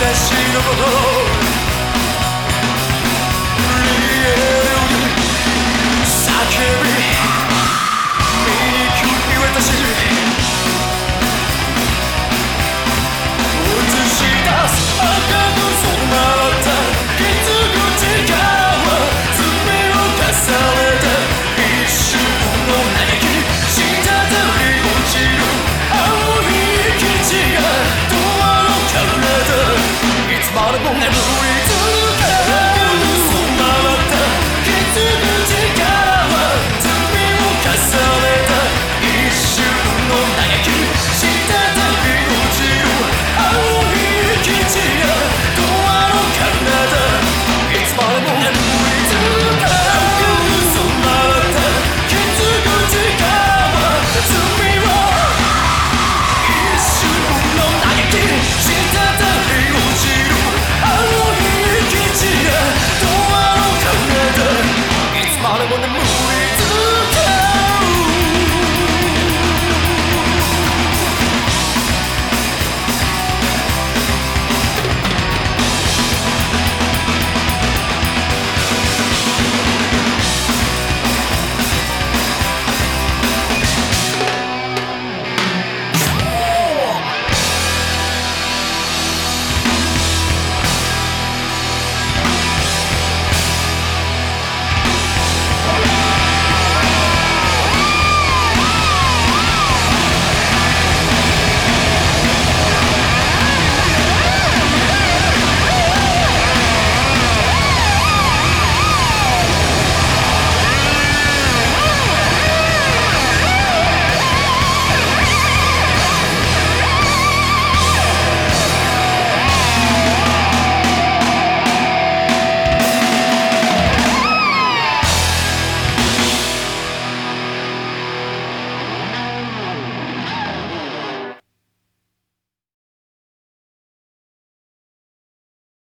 私のこと all the boom that